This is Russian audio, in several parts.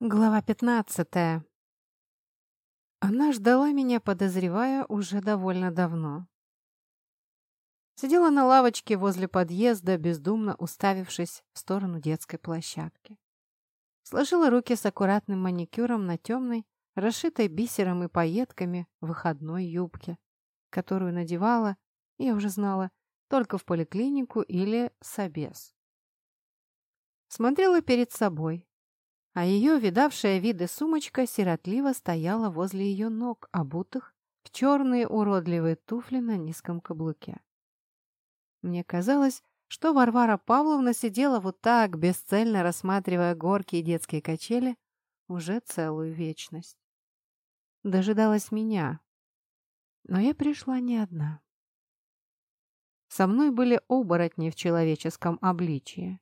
Глава пятнадцатая. Она ждала меня, подозревая, уже довольно давно. Сидела на лавочке возле подъезда, бездумно уставившись в сторону детской площадки. Сложила руки с аккуратным маникюром на темной, расшитой бисером и пайетками выходной юбке, которую надевала, я уже знала, только в поликлинику или собес. Смотрела перед собой, а ее видавшая виды сумочка сиротливо стояла возле ее ног, обутых в черные уродливые туфли на низком каблуке. Мне казалось, что Варвара Павловна сидела вот так, бесцельно рассматривая горки и детские качели, уже целую вечность. Дожидалась меня. Но я пришла не одна. Со мной были оборотни в человеческом обличии,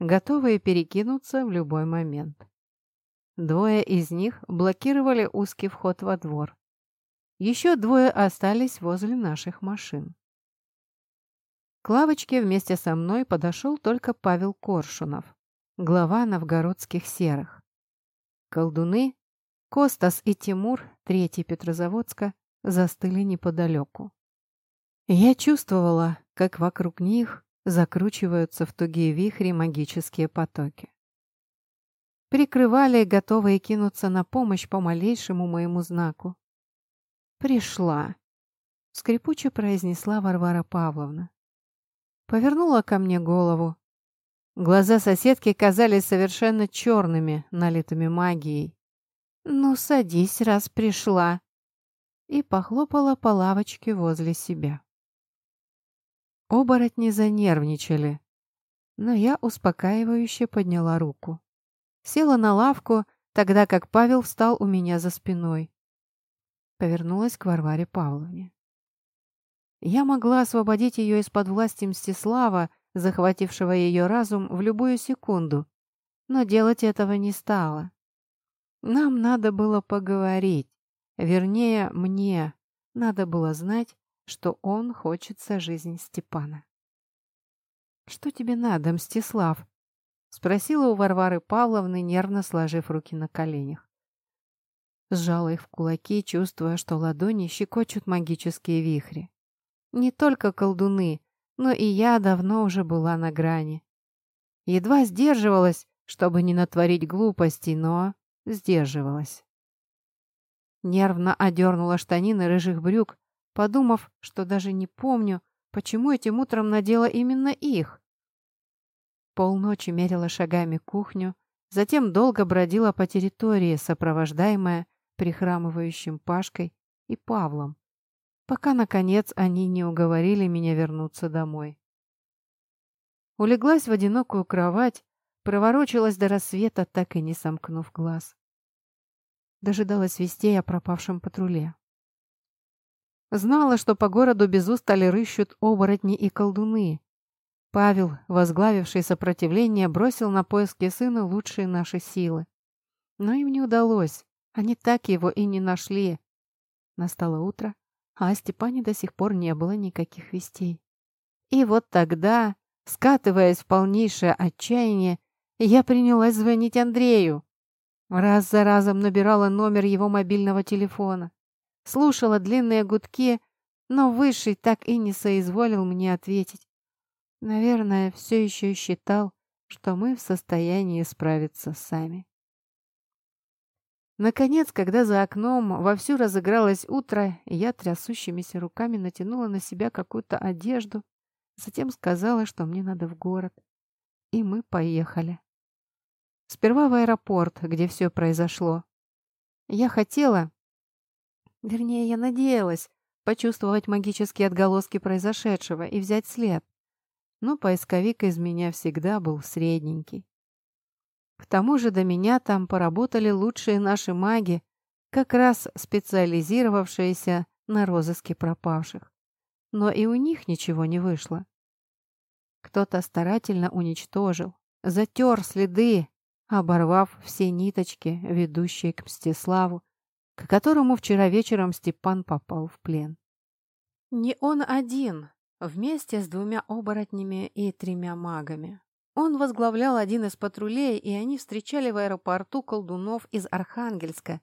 готовые перекинуться в любой момент. Двое из них блокировали узкий вход во двор. Еще двое остались возле наших машин. К лавочке вместе со мной подошел только Павел Коршунов, глава новгородских серых. Колдуны, Костас и Тимур, третий Петрозаводска, застыли неподалеку. Я чувствовала, как вокруг них закручиваются в тугие вихри магические потоки прикрывали, готовые кинуться на помощь по малейшему моему знаку. «Пришла», — скрипуче произнесла Варвара Павловна. Повернула ко мне голову. Глаза соседки казались совершенно черными, налитыми магией. «Ну, садись, раз пришла», и похлопала по лавочке возле себя. Оборотни занервничали, но я успокаивающе подняла руку. Села на лавку, тогда как Павел встал у меня за спиной. Повернулась к Варваре Павловне. Я могла освободить ее из-под власти Мстислава, захватившего ее разум в любую секунду, но делать этого не стала. Нам надо было поговорить, вернее, мне надо было знать, что он хочет за жизнь Степана. «Что тебе надо, Мстислав?» Спросила у Варвары Павловны, нервно сложив руки на коленях. Сжала их в кулаки, чувствуя, что ладони щекочут магические вихри. Не только колдуны, но и я давно уже была на грани. Едва сдерживалась, чтобы не натворить глупостей, но сдерживалась. Нервно одернула штанины рыжих брюк, подумав, что даже не помню, почему этим утром надела именно их. Полночи мерила шагами кухню, затем долго бродила по территории, сопровождаемая прихрамывающим Пашкой и Павлом, пока, наконец, они не уговорили меня вернуться домой. Улеглась в одинокую кровать, проворочилась до рассвета, так и не сомкнув глаз. Дожидалась вестей о пропавшем патруле. Знала, что по городу без устали рыщут оборотни и колдуны, Павел, возглавивший сопротивление, бросил на поиски сына лучшие наши силы. Но им не удалось. Они так его и не нашли. Настало утро, а о Степане до сих пор не было никаких вестей. И вот тогда, скатываясь в полнейшее отчаяние, я принялась звонить Андрею. Раз за разом набирала номер его мобильного телефона. Слушала длинные гудки, но Высший так и не соизволил мне ответить. Наверное, все еще считал, что мы в состоянии справиться сами. Наконец, когда за окном вовсю разыгралось утро, я трясущимися руками натянула на себя какую-то одежду, затем сказала, что мне надо в город. И мы поехали. Сперва в аэропорт, где все произошло. Я хотела, вернее, я надеялась, почувствовать магические отголоски произошедшего и взять след но поисковик из меня всегда был средненький. К тому же до меня там поработали лучшие наши маги, как раз специализировавшиеся на розыске пропавших. Но и у них ничего не вышло. Кто-то старательно уничтожил, затер следы, оборвав все ниточки, ведущие к Мстиславу, к которому вчера вечером Степан попал в плен. Не он один, Вместе с двумя оборотнями и тремя магами. Он возглавлял один из патрулей, и они встречали в аэропорту колдунов из Архангельска,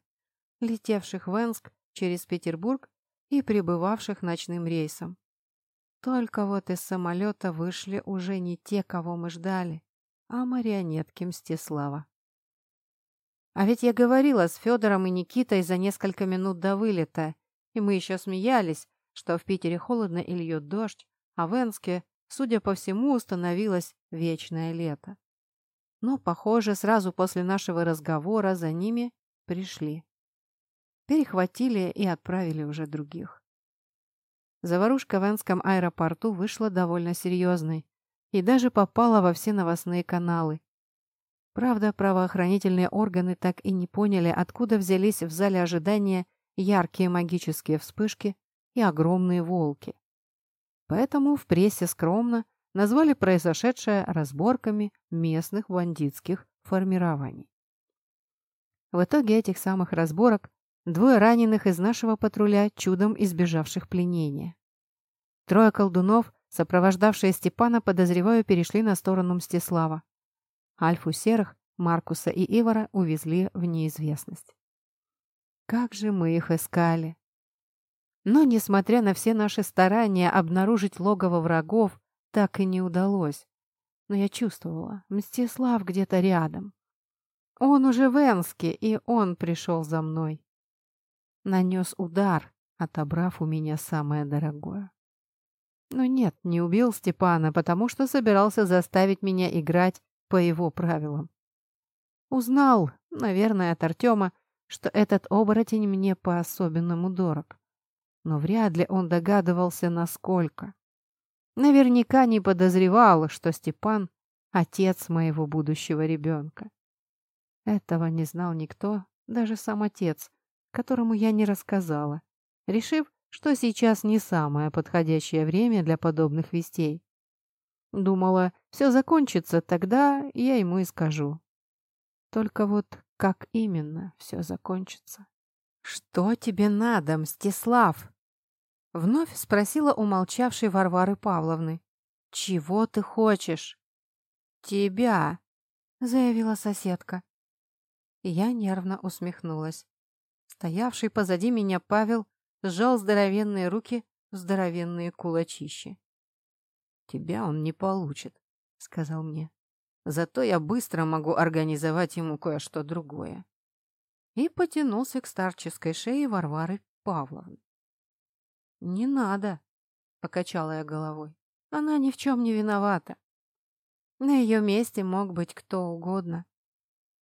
летевших в Энск через Петербург и прибывавших ночным рейсом. Только вот из самолета вышли уже не те, кого мы ждали, а марионетки Мстислава. А ведь я говорила с Федором и Никитой за несколько минут до вылета, и мы еще смеялись, что в Питере холодно и льет дождь, а в Энске, судя по всему, установилось вечное лето. Но, похоже, сразу после нашего разговора за ними пришли. Перехватили и отправили уже других. Заварушка в Энском аэропорту вышла довольно серьезной и даже попала во все новостные каналы. Правда, правоохранительные органы так и не поняли, откуда взялись в зале ожидания яркие магические вспышки и огромные волки. Поэтому в прессе скромно назвали произошедшее разборками местных бандитских формирований. В итоге этих самых разборок Двое раненых из нашего патруля, чудом избежавших пленения. Трое колдунов, сопровождавшие Степана, подозреваю, перешли на сторону Мстислава. Альфу Серых, Маркуса и Ивара увезли в неизвестность. Как же мы их искали! Но, несмотря на все наши старания обнаружить логово врагов, так и не удалось. Но я чувствовала, Мстислав где-то рядом. Он уже в Энске, и он пришел за мной нанес удар, отобрав у меня самое дорогое. Но нет, не убил Степана, потому что собирался заставить меня играть по его правилам. Узнал, наверное, от Артема, что этот оборотень мне по-особенному дорог. Но вряд ли он догадывался, насколько. Наверняка не подозревал, что Степан — отец моего будущего ребенка. Этого не знал никто, даже сам отец, которому я не рассказала, решив, что сейчас не самое подходящее время для подобных вестей. Думала, все закончится, тогда я ему и скажу. Только вот как именно все закончится? «Что тебе надо, Мстислав?» Вновь спросила умолчавшей Варвары Павловны. «Чего ты хочешь?» «Тебя», — заявила соседка. Я нервно усмехнулась. Стоявший позади меня Павел сжал здоровенные руки в здоровенные кулачищи. «Тебя он не получит», — сказал мне. «Зато я быстро могу организовать ему кое-что другое». И потянулся к старческой шее Варвары Павловны. «Не надо», — покачала я головой. «Она ни в чем не виновата. На ее месте мог быть кто угодно.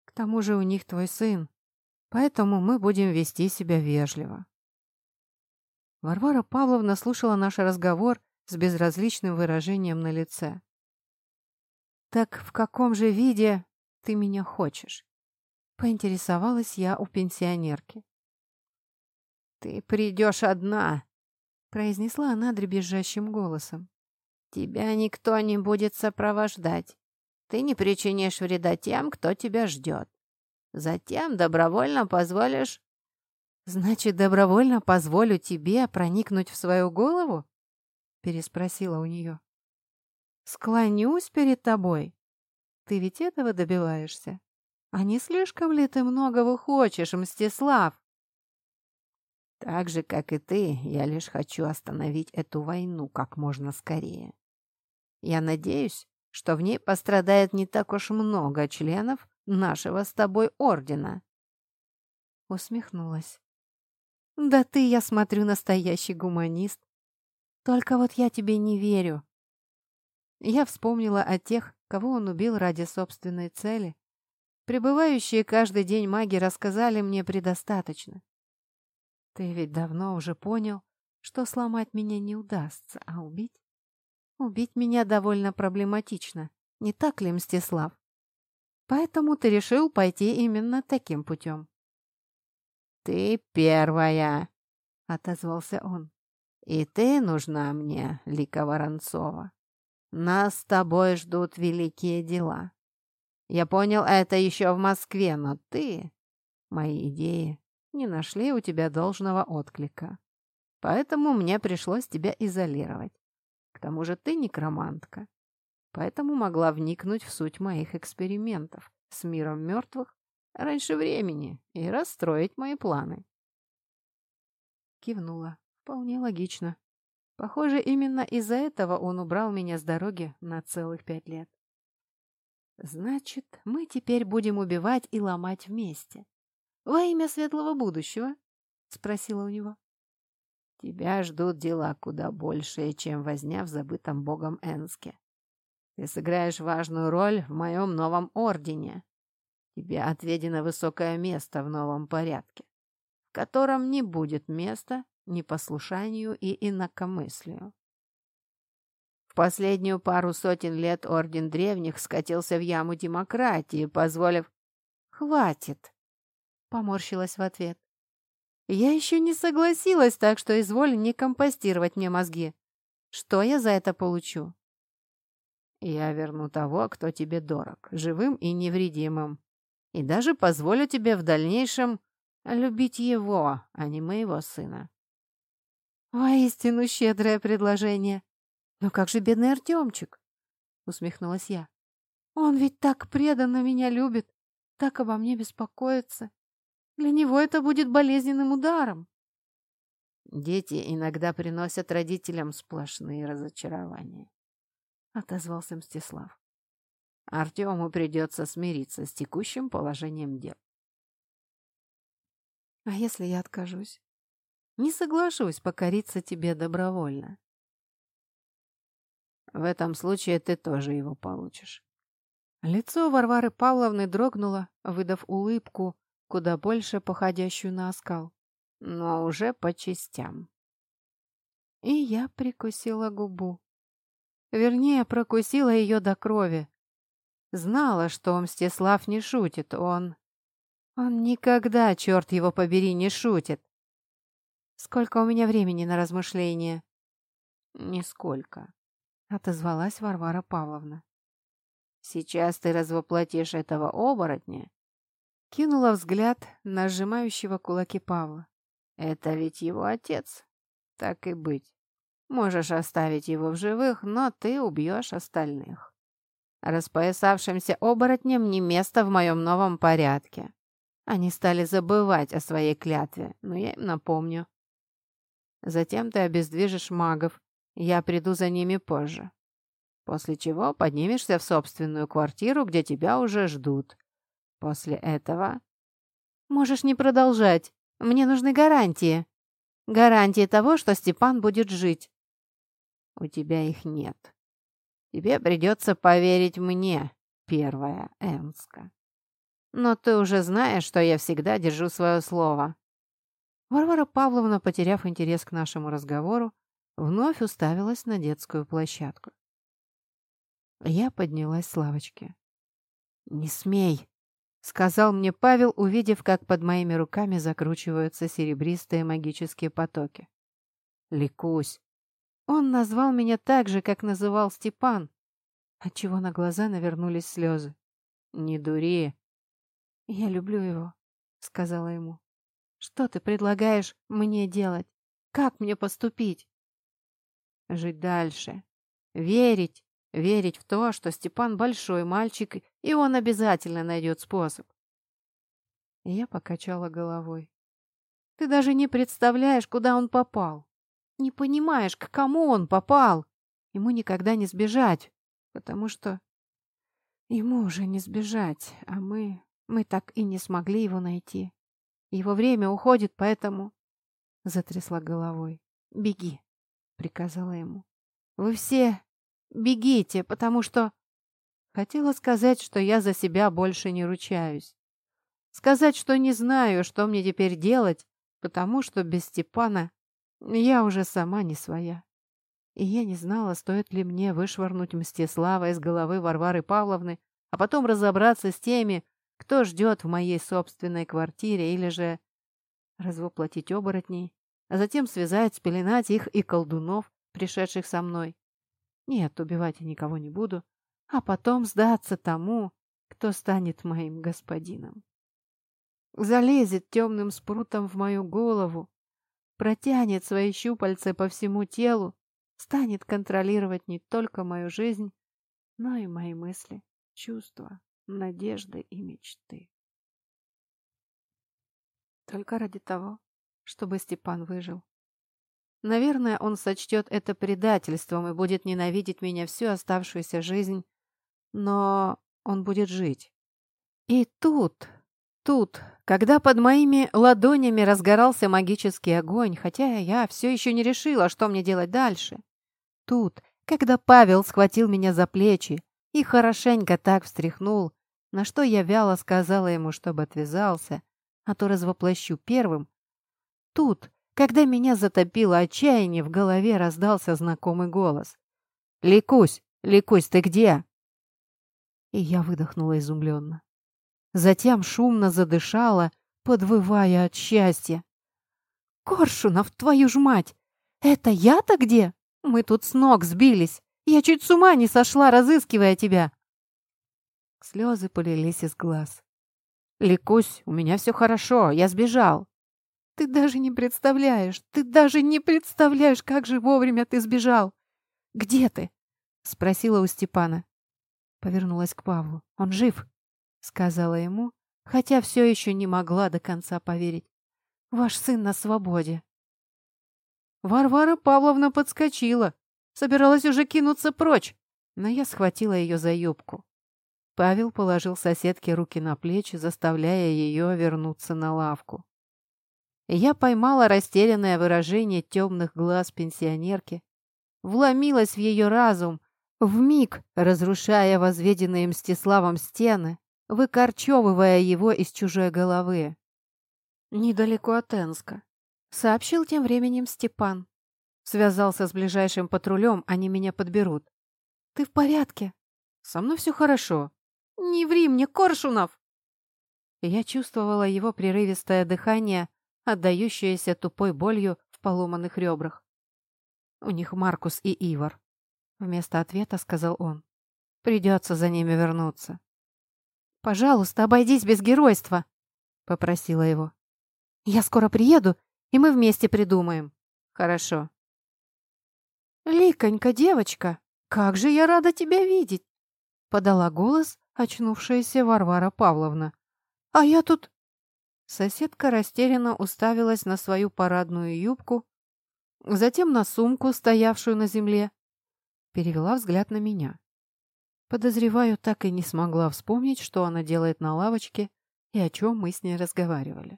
К тому же у них твой сын, Поэтому мы будем вести себя вежливо. Варвара Павловна слушала наш разговор с безразличным выражением на лице. «Так в каком же виде ты меня хочешь?» Поинтересовалась я у пенсионерки. «Ты придешь одна», — произнесла она дребезжащим голосом. «Тебя никто не будет сопровождать. Ты не причинишь вреда тем, кто тебя ждет. Затем добровольно позволишь...» «Значит, добровольно позволю тебе проникнуть в свою голову?» Переспросила у нее. «Склонюсь перед тобой. Ты ведь этого добиваешься? А не слишком ли ты многого хочешь, Мстислав?» «Так же, как и ты, я лишь хочу остановить эту войну как можно скорее. Я надеюсь, что в ней пострадает не так уж много членов нашего с тобой ордена. Усмехнулась. Да ты, я смотрю, настоящий гуманист. Только вот я тебе не верю. Я вспомнила о тех, кого он убил ради собственной цели. Прибывающие каждый день маги рассказали мне предостаточно. Ты ведь давно уже понял, что сломать меня не удастся, а убить? Убить меня довольно проблематично, не так ли, Мстислав? Поэтому ты решил пойти именно таким путем. «Ты первая!» — отозвался он. «И ты нужна мне, Лика Воронцова. Нас с тобой ждут великие дела. Я понял это еще в Москве, но ты, мои идеи, не нашли у тебя должного отклика. Поэтому мне пришлось тебя изолировать. К тому же ты некромантка. поэтому могла вникнуть в суть моих экспериментов с миром мертвых раньше времени и расстроить мои планы. Кивнула. Вполне логично. Похоже, именно из-за этого он убрал меня с дороги на целых пять лет. Значит, мы теперь будем убивать и ломать вместе. Во имя светлого будущего? Спросила у него. Тебя ждут дела куда большие, чем возня в забытом богом Энске. Ты сыграешь важную роль в моем новом ордене. Тебе отведено высокое место в новом порядке, в котором не будет места непослушанию и инакомыслию. В последнюю пару сотен лет Орден Древних скатился в яму демократии, позволив... «Хватит!» — поморщилась в ответ. «Я еще не согласилась, так что изволь не компостировать мне мозги. Что я за это получу?» «Я верну того, кто тебе дорог, живым и невредимым, и даже позволю тебе в дальнейшем любить его, а не моего сына». «Воистину щедрое предложение. Но как же бедный Артемчик?» — усмехнулась я. «Он ведь так преданно меня любит, так обо мне беспокоится. Для него это будет болезненным ударом». «Дети иногда приносят родителям сплошные разочарования», — отозвался Мстислав. «Артему придется смириться с текущим положением дел». «А если я откажусь?» Не соглашусь покориться тебе добровольно. В этом случае ты тоже его получишь. Лицо Варвары Павловны дрогнуло, выдав улыбку, куда больше походящую на оскал, но уже по частям. И я прикусила губу. Вернее, прокусила ее до крови. Знала, что Мстислав не шутит, он... Он никогда, черт его побери, не шутит. Сколько у меня времени на размышления?» «Нисколько», — отозвалась Варвара Павловна. «Сейчас ты развоплотишь этого оборотня?» Кинула взгляд на сжимающего кулаки Павла. «Это ведь его отец. Так и быть. Можешь оставить его в живых, но ты убьешь остальных. Распоясавшимся оборотням не место в моем новом порядке. Они стали забывать о своей клятве, но я им напомню. Затем ты обездвижишь магов. Я приду за ними позже. После чего поднимешься в собственную квартиру, где тебя уже ждут. После этого... Можешь не продолжать. Мне нужны гарантии. Гарантии того, что Степан будет жить. У тебя их нет. Тебе придется поверить мне, первая Энска. Но ты уже знаешь, что я всегда держу свое слово. Варвара Павловна, потеряв интерес к нашему разговору, вновь уставилась на детскую площадку. Я поднялась с лавочки. «Не смей!» — сказал мне Павел, увидев, как под моими руками закручиваются серебристые магические потоки. «Ликусь!» Он назвал меня так же, как называл Степан, отчего на глаза навернулись слезы. «Не дури!» «Я люблю его», — сказала ему. Что ты предлагаешь мне делать? Как мне поступить? Жить дальше. Верить. Верить в то, что Степан большой мальчик, и он обязательно найдет способ. Я покачала головой. Ты даже не представляешь, куда он попал. Не понимаешь, к кому он попал. Ему никогда не сбежать, потому что... Ему уже не сбежать, а мы... Мы так и не смогли его найти. Его время уходит, поэтому...» Затрясла головой. «Беги», — приказала ему. «Вы все бегите, потому что...» Хотела сказать, что я за себя больше не ручаюсь. Сказать, что не знаю, что мне теперь делать, потому что без Степана я уже сама не своя. И я не знала, стоит ли мне вышвырнуть Мстислава из головы Варвары Павловны, а потом разобраться с теми, кто ждет в моей собственной квартире или же развоплотить оборотней, а затем связать, спеленать их и колдунов, пришедших со мной. Нет, убивать я никого не буду, а потом сдаться тому, кто станет моим господином. Залезет темным спрутом в мою голову, протянет свои щупальца по всему телу, станет контролировать не только мою жизнь, но и мои мысли, чувства, надежды и мечты. Только ради того, чтобы Степан выжил. Наверное, он сочтет это предательством и будет ненавидеть меня всю оставшуюся жизнь, но он будет жить. И тут, тут, когда под моими ладонями разгорался магический огонь, хотя я все еще не решила, что мне делать дальше, тут, когда Павел схватил меня за плечи и хорошенько так встряхнул, на что я вяло сказала ему, чтобы отвязался, а то развоплощу первым, тут, когда меня затопило отчаяние, в голове раздался знакомый голос. «Ликусь! Ликусь, ты где?» И я выдохнула изумленно. Затем шумно задышала, подвывая от счастья. «Коршунов, твою ж мать! Это я-то где? Мы тут с ног сбились. Я чуть с ума не сошла, разыскивая тебя!» Слезы полились из глаз. «Ликусь, у меня все хорошо, я сбежал. Ты даже не представляешь, ты даже не представляешь, как же вовремя ты сбежал. Где ты? Спросила у Степана. Повернулась к Павлу. Он жив, сказала ему, хотя все еще не могла до конца поверить. Ваш сын на свободе. Варвара Павловна подскочила, собиралась уже кинуться прочь, но я схватила ее за юбку. Павел положил соседке руки на плечи, заставляя ее вернуться на лавку. Я поймала растерянное выражение темных глаз пенсионерки, вломилась в ее разум, вмиг разрушая возведенные Мстиславом стены, выкорчевывая его из чужой головы. «Недалеко от Энска», — сообщил тем временем Степан. Связался с ближайшим патрулем, они меня подберут. «Ты в порядке?» «Со мной все хорошо». «Не ври мне, Коршунов!» Я чувствовала его прерывистое дыхание, отдающаяся тупой болью в поломанных ребрах. «У них Маркус и Ивар», — вместо ответа сказал он. «Придется за ними вернуться». «Пожалуйста, обойдись без геройства», — попросила его. «Я скоро приеду, и мы вместе придумаем». «Хорошо». «Ликонька, девочка, как же я рада тебя видеть!» — подала голос очнувшаяся Варвара Павловна. «А я тут Соседка растерянно уставилась на свою парадную юбку, затем на сумку, стоявшую на земле. Перевела взгляд на меня. Подозреваю, так и не смогла вспомнить, что она делает на лавочке и о чем мы с ней разговаривали.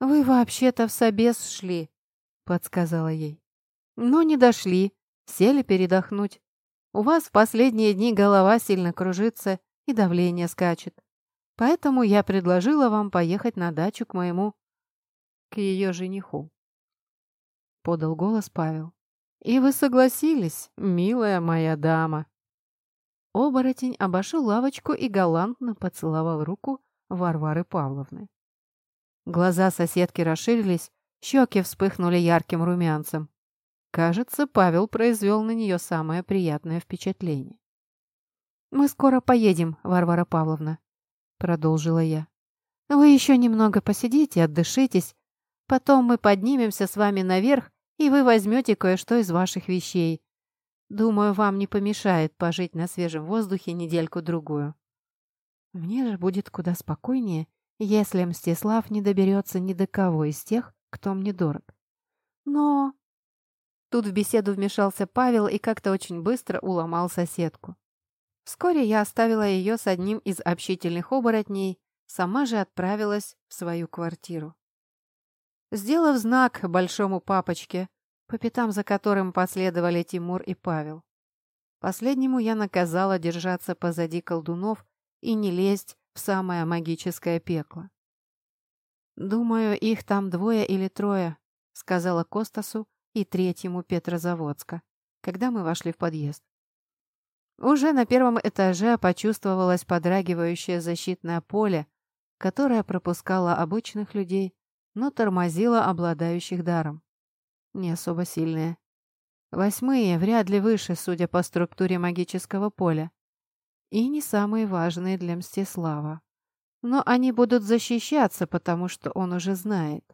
«Вы вообще-то в собес шли», — подсказала ей. «Но не дошли, сели передохнуть. У вас в последние дни голова сильно кружится и давление скачет. Поэтому я предложила вам поехать на дачу к моему... к ее жениху. Подал голос Павел. И вы согласились, милая моя дама. Оборотень обошел лавочку и галантно поцеловал руку Варвары Павловны. Глаза соседки расширились, щеки вспыхнули ярким румянцем. Кажется, Павел произвел на нее самое приятное впечатление. «Мы скоро поедем, Варвара Павловна», — продолжила я. «Вы еще немного посидите, отдышитесь. Потом мы поднимемся с вами наверх, и вы возьмете кое-что из ваших вещей. Думаю, вам не помешает пожить на свежем воздухе недельку-другую. Мне же будет куда спокойнее, если Мстислав не доберется ни до кого из тех, кто мне дорог. Но...» Тут в беседу вмешался Павел и как-то очень быстро уломал соседку. Вскоре я оставила ее с одним из общительных оборотней, сама же отправилась в свою квартиру. Сделав знак большому папочке, по пятам за которым последовали Тимур и Павел. Последнему я наказала держаться позади колдунов и не лезть в самое магическое пекло. «Думаю, их там двое или трое», — сказала Костасу и третьему Петрозаводска, когда мы вошли в подъезд. Уже на первом этаже почувствовалось подрагивающее защитное поле, которое пропускало обычных людей, но тормозило обладающих даром. Не особо сильные. Восьмые вряд ли выше, судя по структуре магического поля. И не самые важные для Мстислава. Но они будут защищаться, потому что он уже знает.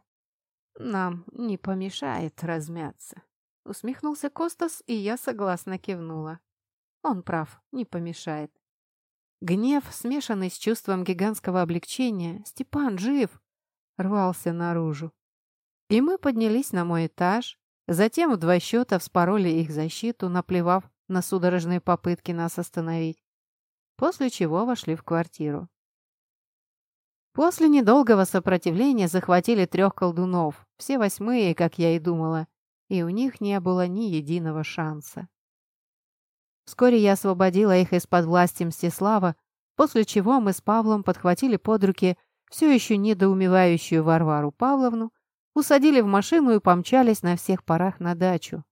Нам не помешает размяться. Усмехнулся Костас, и я согласно кивнула. Он прав, не помешает. Гнев, смешанный с чувством гигантского облегчения, «Степан жив!» рвался наружу. И мы поднялись на мой этаж, затем в два счета вспороли их защиту, наплевав на судорожные попытки нас остановить, после чего вошли в квартиру. После недолгого сопротивления захватили трех колдунов, все восьмые, как я и думала, и у них не было ни единого шанса. Вскоре я освободила их из-под власти Мстислава, после чего мы с Павлом подхватили под руки все еще недоумевающую Варвару Павловну, усадили в машину и помчались на всех парах на дачу,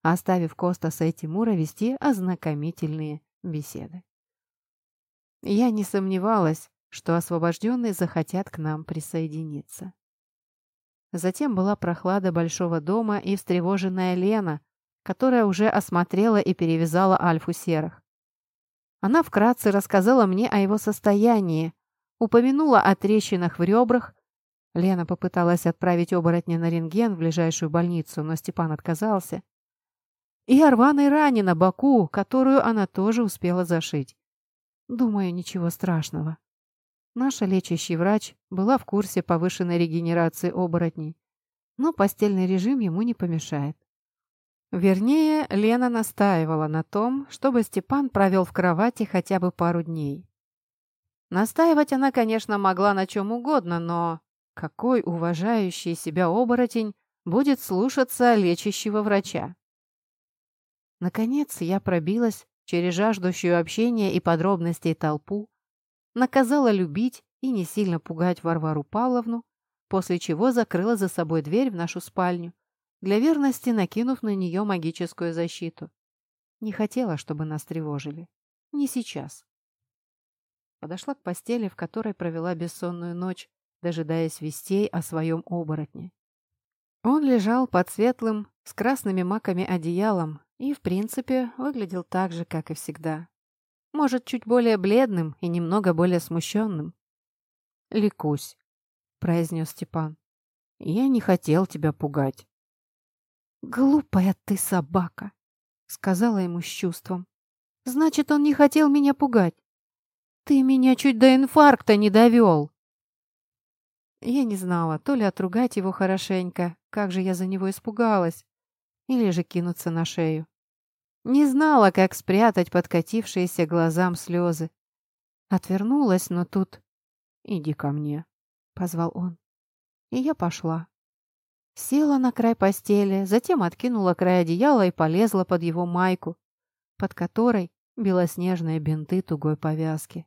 оставив Костаса и Тимура вести ознакомительные беседы. Я не сомневалась, что освобожденные захотят к нам присоединиться. Затем была прохлада большого дома и встревоженная Лена, которая уже осмотрела и перевязала Альфу Серых. Она вкратце рассказала мне о его состоянии, упомянула о трещинах в ребрах. Лена попыталась отправить оборотня на рентген в ближайшую больницу, но Степан отказался. И о рваной ране на боку, которую она тоже успела зашить. Думаю, ничего страшного. Наша лечащий врач была в курсе повышенной регенерации оборотней, но постельный режим ему не помешает. Вернее, Лена настаивала на том, чтобы Степан провел в кровати хотя бы пару дней. Настаивать она, конечно, могла на чем угодно, но какой уважающий себя оборотень будет слушаться лечащего врача? Наконец я пробилась через жаждущую общения и подробностей толпу, наказала любить и не сильно пугать Варвару Павловну, после чего закрыла за собой дверь в нашу спальню, для верности накинув на нее магическую защиту. Не хотела, чтобы нас тревожили. Не сейчас. Подошла к постели, в которой провела бессонную ночь, дожидаясь вестей о своем оборотне. Он лежал под светлым, с красными маками одеялом и, в принципе, выглядел так же, как и всегда. Может, чуть более бледным и немного более смущенным. «Ликусь», — произнес Степан. «Я не хотел тебя пугать». «Глупая ты собака», — сказала ему с чувством. «Значит, он не хотел меня пугать. Ты меня чуть до инфаркта не довел». Я не знала, то ли отругать его хорошенько, как же я за него испугалась, или же кинуться на шею. Не знала, как спрятать подкатившиеся глазам слезы. Отвернулась, но тут... «Иди ко мне», — позвал он. И я пошла. Села на край постели, затем откинула край одеяла и полезла под его майку, под которой белоснежные бинты тугой повязки.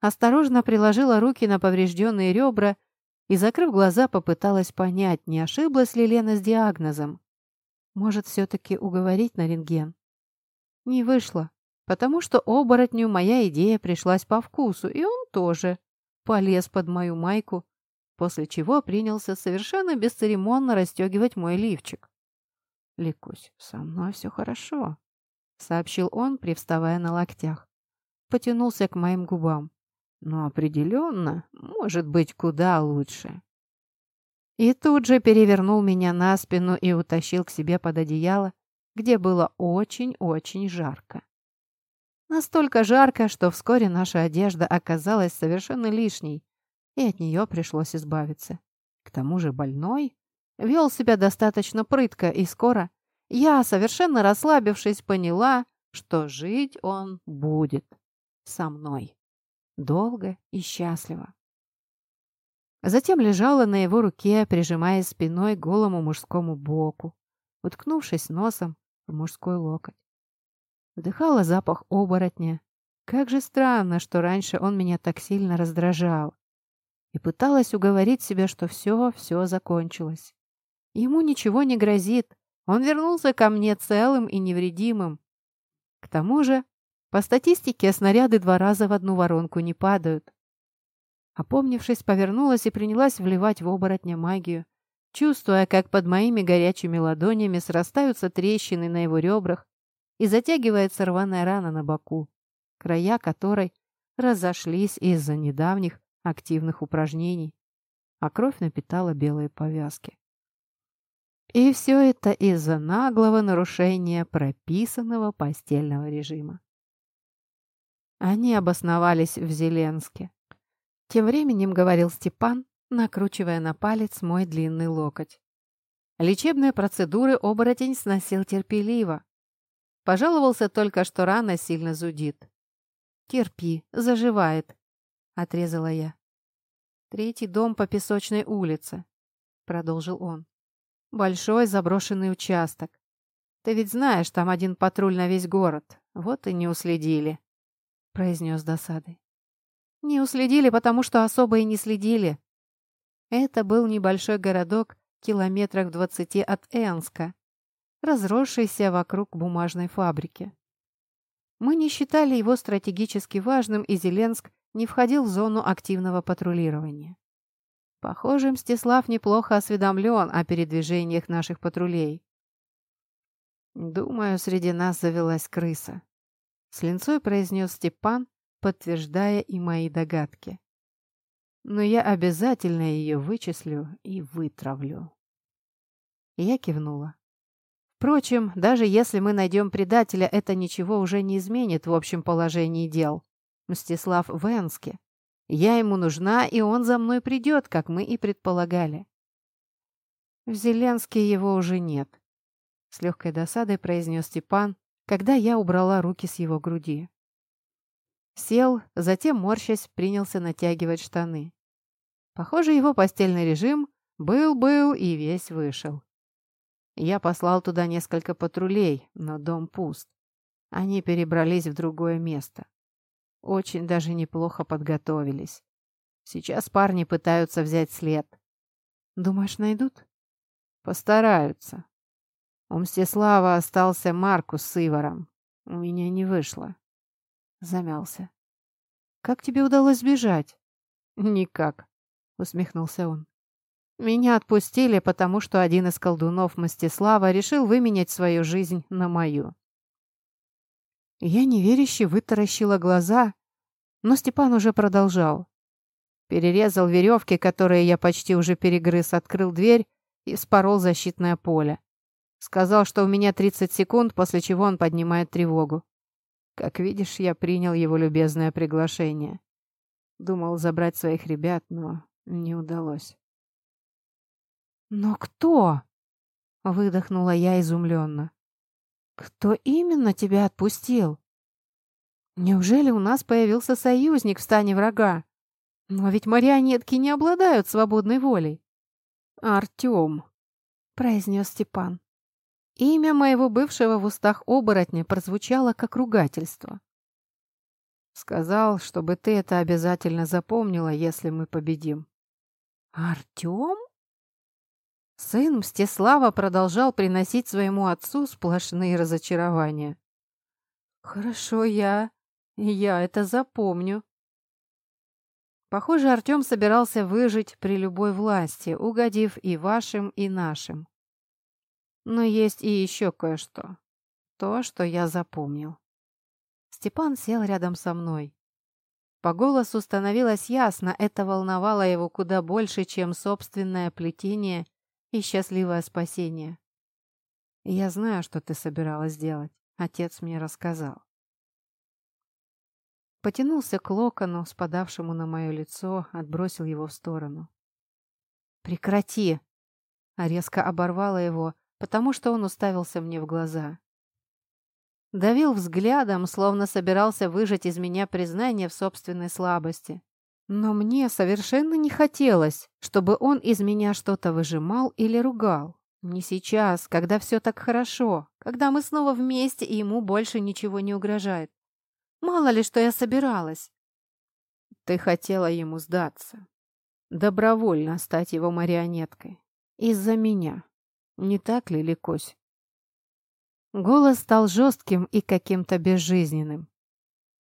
Осторожно приложила руки на поврежденные ребра и, закрыв глаза, попыталась понять, не ошиблась ли Лена с диагнозом. Может, все-таки уговорить на рентген? Не вышло, потому что оборотню моя идея пришлась по вкусу, и он тоже полез под мою майку, после чего принялся совершенно бесцеремонно расстегивать мой лифчик. «Ликусь, со мной все хорошо», — сообщил он, привставая на локтях. Потянулся к моим губам. «Но определенно, может быть, куда лучше». И тут же перевернул меня на спину и утащил к себе под одеяло, где было очень-очень жарко. Настолько жарко, что вскоре наша одежда оказалась совершенно лишней, и от нее пришлось избавиться. К тому же больной вел себя достаточно прытко, и скоро я, совершенно расслабившись, поняла, что жить он будет со мной. Долго и счастливо. Затем лежала на его руке, прижимая спиной к голому мужскому боку, уткнувшись носом в мужской локоть. Вдыхала запах оборотня. Как же странно, что раньше он меня так сильно раздражал. И пыталась уговорить себя, что все, все закончилось. Ему ничего не грозит. Он вернулся ко мне целым и невредимым. К тому же, по статистике, снаряды два раза в одну воронку не падают. Опомнившись, повернулась и принялась вливать в оборотня магию, чувствуя, как под моими горячими ладонями срастаются трещины на его ребрах и затягивается рваная рана на боку, края которой разошлись из-за недавних активных упражнений, а кровь напитала белые повязки. И все это из-за наглого нарушения прописанного постельного режима. Они обосновались в Зеленске. Тем временем говорил Степан, накручивая на палец мой длинный локоть. Лечебные процедуры оборотень сносил терпеливо. Пожаловался только, что рана сильно зудит. «Терпи, заживает», — отрезала я. «Третий дом по Песочной улице», — продолжил он. «Большой заброшенный участок. Ты ведь знаешь, там один патруль на весь город. Вот и не уследили», — произнес досадой. «Не уследили, потому что особо и не следили. Это был небольшой городок километрах в двадцати от Энска, разросшийся вокруг бумажной фабрики. Мы не считали его стратегически важным, и Зеленск не входил в зону активного патрулирования. Похоже, Мстислав неплохо осведомлен о передвижениях наших патрулей. «Думаю, среди нас завелась крыса», — с линцой произнес Степан, подтверждая и мои догадки но я обязательно ее вычислю и вытравлю. Я кивнула. Впрочем, даже если мы найдем предателя, это ничего уже не изменит в общем положении дел. Мстислав в Энске. Я ему нужна, и он за мной придет, как мы и предполагали. В Зеленске его уже нет. С легкой досадой произнес Степан, когда я убрала руки с его груди. Сел, затем, морщась, принялся натягивать штаны. Похоже, его постельный режим был-был и весь вышел. Я послал туда несколько патрулей, но дом пуст. Они перебрались в другое место. Очень даже неплохо подготовились. Сейчас парни пытаются взять след. Думаешь, найдут? Постараются. У Мстислава остался Маркус с Иваром. У меня не вышло. Замялся. «Как тебе удалось сбежать?» «Никак», — усмехнулся он. «Меня отпустили, потому что один из колдунов Мстислава решил выменять свою жизнь на мою». Я неверяще вытаращила глаза, но Степан уже продолжал. Перерезал веревки, которые я почти уже перегрыз, открыл дверь и спорол защитное поле. Сказал, что у меня 30 секунд, после чего он поднимает тревогу. Как видишь, я принял его любезное приглашение. Думал забрать своих ребят, но не удалось. «Но кто?» — выдохнула я изумленно. «Кто именно тебя отпустил? Неужели у нас появился союзник в стане врага? Но ведь марионетки не обладают свободной волей». «Артем», — произнес Степан. Имя моего бывшего в устах оборотня прозвучало как ругательство. Сказал, чтобы ты это обязательно запомнила, если мы победим. Артем? Сын Мстислава продолжал приносить своему отцу сплошные разочарования. Хорошо, я... я это запомню. Похоже, Артем собирался выжить при любой власти, угодив и вашим, и нашим. Но есть и еще кое-что. То, что я запомнил. Степан сел рядом со мной. По голосу становилось ясно, это волновало его куда больше, чем собственное плетение и счастливое спасение. «Я знаю, что ты собиралась делать. Отец мне рассказал». Потянулся к локону, спадавшему на мое лицо, отбросил его в сторону. «Прекрати!» а резко оборвала его, потому что он уставился мне в глаза. Давил взглядом, словно собирался выжать из меня признание в собственной слабости. Но мне совершенно не хотелось, чтобы он из меня что-то выжимал или ругал. Не сейчас, когда все так хорошо, когда мы снова вместе и ему больше ничего не угрожает. Мало ли, что я собиралась. Ты хотела ему сдаться. Добровольно стать его марионеткой. Из-за меня. Не так ли, Ликось? Голос стал жестким и каким-то безжизненным.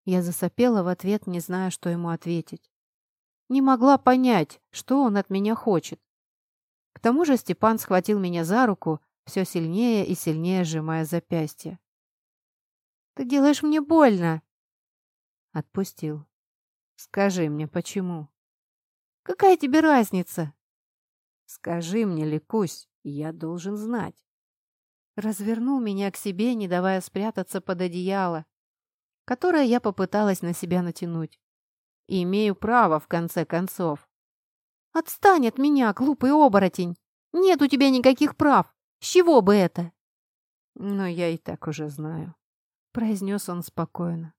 Я засопела в ответ, не зная, что ему ответить. Не могла понять, что он от меня хочет. К тому же Степан схватил меня за руку, все сильнее и сильнее сжимая запястье. «Ты делаешь мне больно!» Отпустил. «Скажи мне, почему?» «Какая тебе разница?» «Скажи мне, Ликусь!» Я должен знать. Развернул меня к себе, не давая спрятаться под одеяло, которое я попыталась на себя натянуть. И имею право, в конце концов. «Отстань от меня, глупый оборотень! Нет у тебя никаких прав! С чего бы это?» «Но я и так уже знаю», — произнес он спокойно.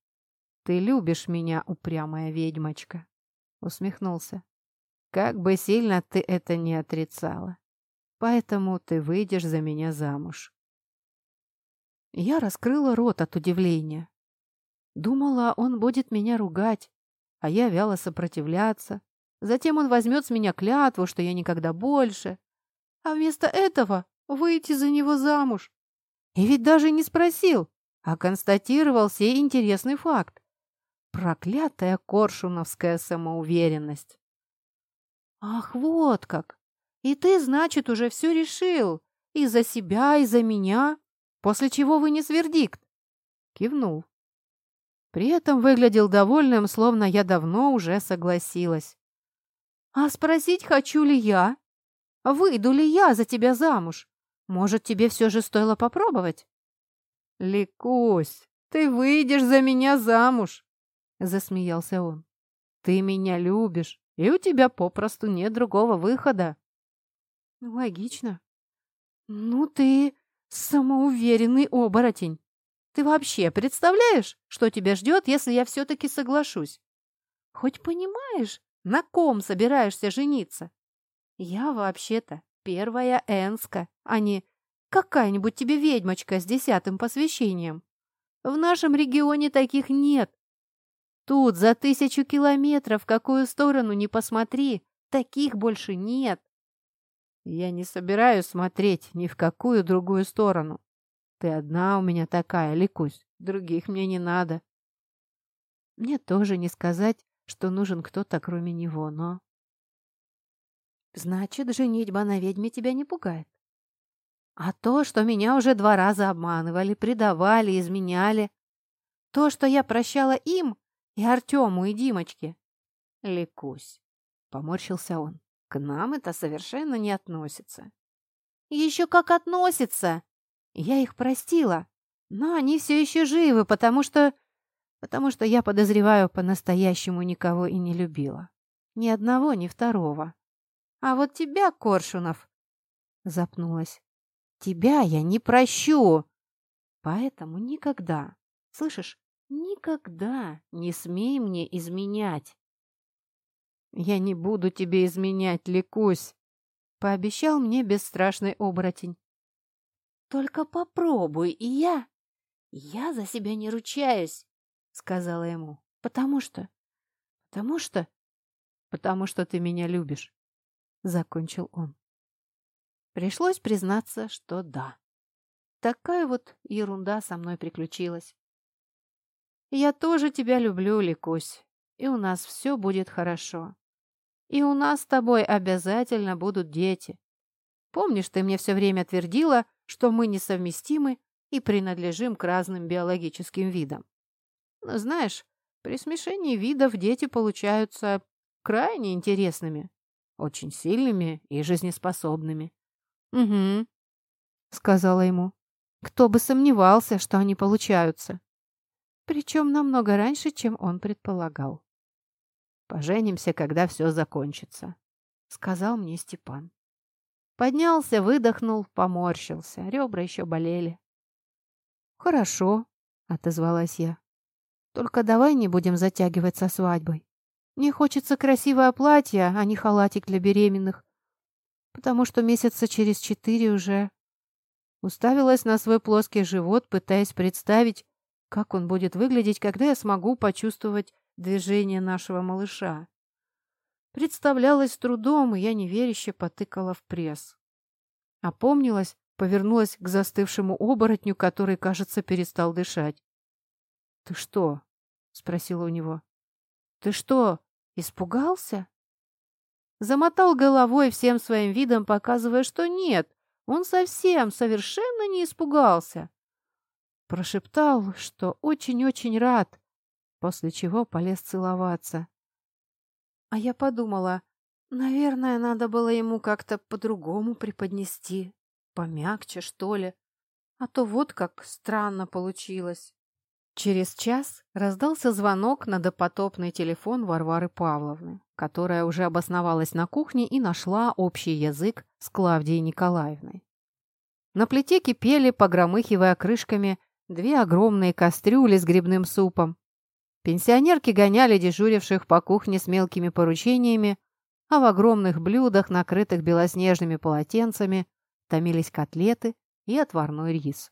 «Ты любишь меня, упрямая ведьмочка», — усмехнулся. «Как бы сильно ты это не отрицала. Поэтому ты выйдешь за меня замуж». Я раскрыла рот от удивления. Думала, он будет меня ругать, а я вяло сопротивляться. Затем он возьмет с меня клятву, что я никогда больше. А вместо этого выйти за него замуж. И ведь даже не спросил, а констатировал сей интересный факт. Проклятая коршуновская самоуверенность. Ах, вот как! И ты, значит, уже все решил. И за себя, и за меня. После чего вынес вердикт. Кивнул. При этом выглядел довольным, словно я давно уже согласилась. «А спросить, хочу ли я? Выйду ли я за тебя замуж? Может, тебе все же стоило попробовать?» «Ликусь, ты выйдешь за меня замуж!» — засмеялся он. «Ты меня любишь, и у тебя попросту нет другого выхода». «Логично. Ну ты самоуверенный оборотень. Ты вообще представляешь, что тебя ждет, если я все-таки соглашусь? Хоть понимаешь, на ком собираешься жениться? Я вообще-то первая Энска, а не какая-нибудь тебе ведьмочка с десятым посвящением. В нашем регионе таких нет. Тут за тысячу километров, какую сторону ни посмотри, таких больше нет. Я не собираюсь смотреть ни в какую другую сторону. Ты одна у меня такая, Ликусь, других мне не надо. Мне тоже не сказать, что нужен кто-то кроме него, но... Значит, женитьба на ведьме тебя не пугает? А то, что меня уже два раза обманывали, предавали, изменяли. То, что я прощала им, и Артему, и Димочке. Ликусь, поморщился он. К нам это совершенно не относится. Еще как относится! Я их простила, но они все еще живы, потому что... Потому что я подозреваю, по-настоящему никого и не любила. Ни одного, ни второго. А вот тебя, Коршунов, запнулась. Тебя я не прощу. Поэтому никогда, слышишь, никогда не смей мне изменять. Я не буду тебе изменять, Ликусь, пообещал мне бесстрашный оборотень. «Только попробуй, и я...» «Я за себя не ручаюсь», — сказала ему. «Потому что...» «Потому что...» «Потому что ты меня любишь», — закончил он. Пришлось признаться, что да. Такая вот ерунда со мной приключилась. «Я тоже тебя люблю, Ликусь, и у нас все будет хорошо. И у нас с тобой обязательно будут дети. Помнишь, ты мне все время твердила, что мы несовместимы и принадлежим к разным биологическим видам. Но знаешь, при смешении видов дети получаются крайне интересными, очень сильными и жизнеспособными. «Угу», — сказала ему. «Кто бы сомневался, что они получаются?» Причем намного раньше, чем он предполагал. «Поженимся, когда все закончится», — сказал мне Степан. Поднялся, выдохнул, поморщился. Ребра еще болели. «Хорошо», — отозвалась я. «Только давай не будем затягивать со свадьбой. Мне хочется красивое платье, а не халатик для беременных, потому что месяца через четыре уже...» Уставилась на свой плоский живот, пытаясь представить, как он будет выглядеть, когда я смогу почувствовать движение нашего малыша. Представлялось трудом, и я неверяще потыкала в пресс. Опомнилась, повернулась к застывшему оборотню, который, кажется, перестал дышать. «Ты что?» — спросила у него. «Ты что, испугался?» Замотал головой всем своим видом, показывая, что нет, он совсем, совершенно не испугался. Прошептал, что очень-очень рад, после чего полез целоваться. А я подумала, Наверное, надо было ему как-то по-другому преподнести, помягче, что ли. А то вот как странно получилось. Через час раздался звонок на допотопный телефон Варвары Павловны, которая уже обосновалась на кухне и нашла общий язык с Клавдией Николаевной. На плите кипели, погромыхивая крышками, две огромные кастрюли с грибным супом. Пенсионерки гоняли дежуривших по кухне с мелкими поручениями, а в огромных блюдах, накрытых белоснежными полотенцами, томились котлеты и отварной рис.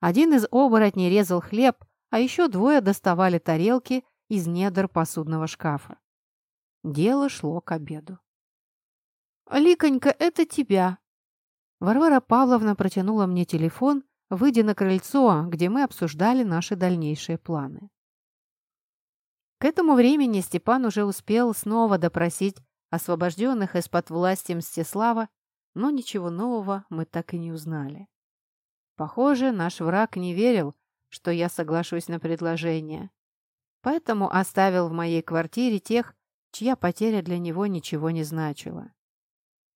Один из оборотней резал хлеб, а еще двое доставали тарелки из недр посудного шкафа. Дело шло к обеду. «Ликонька, это тебя!» Варвара Павловна протянула мне телефон, выйдя на крыльцо, где мы обсуждали наши дальнейшие планы. К этому времени Степан уже успел снова допросить освобожденных из-под власти Мстислава, но ничего нового мы так и не узнали. Похоже, наш враг не верил, что я соглашусь на предложение. Поэтому оставил в моей квартире тех, чья потеря для него ничего не значила.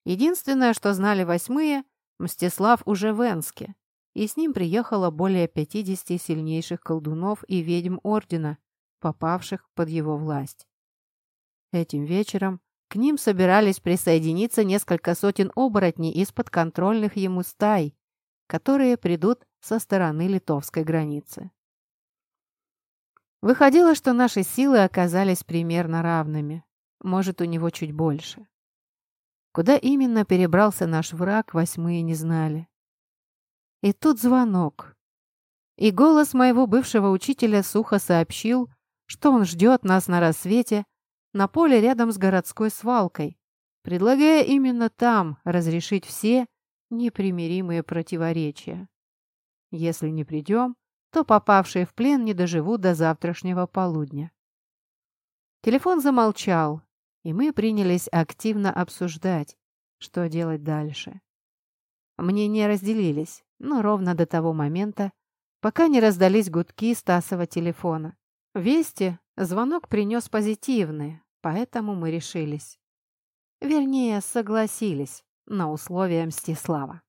Единственное, что знали восьмые, Мстислав уже в Энске, и с ним приехало более 50 сильнейших колдунов и ведьм Ордена, попавших под его власть. Этим вечером к ним собирались присоединиться несколько сотен оборотней из подконтрольных ему стай, которые придут со стороны литовской границы. Выходило, что наши силы оказались примерно равными, может, у него чуть больше. Куда именно перебрался наш враг, восьмые не знали. И тут звонок. И голос моего бывшего учителя сухо сообщил, что он ждет нас на рассвете на поле рядом с городской свалкой, предлагая именно там разрешить все непримиримые противоречия. Если не придем, то попавшие в плен не доживут до завтрашнего полудня. Телефон замолчал, и мы принялись активно обсуждать, что делать дальше. Мнения разделились, но ровно до того момента, пока не раздались гудки Стасова телефона. Вести звонок принес позитивные, поэтому мы решились. Вернее, согласились на условия Мстислава.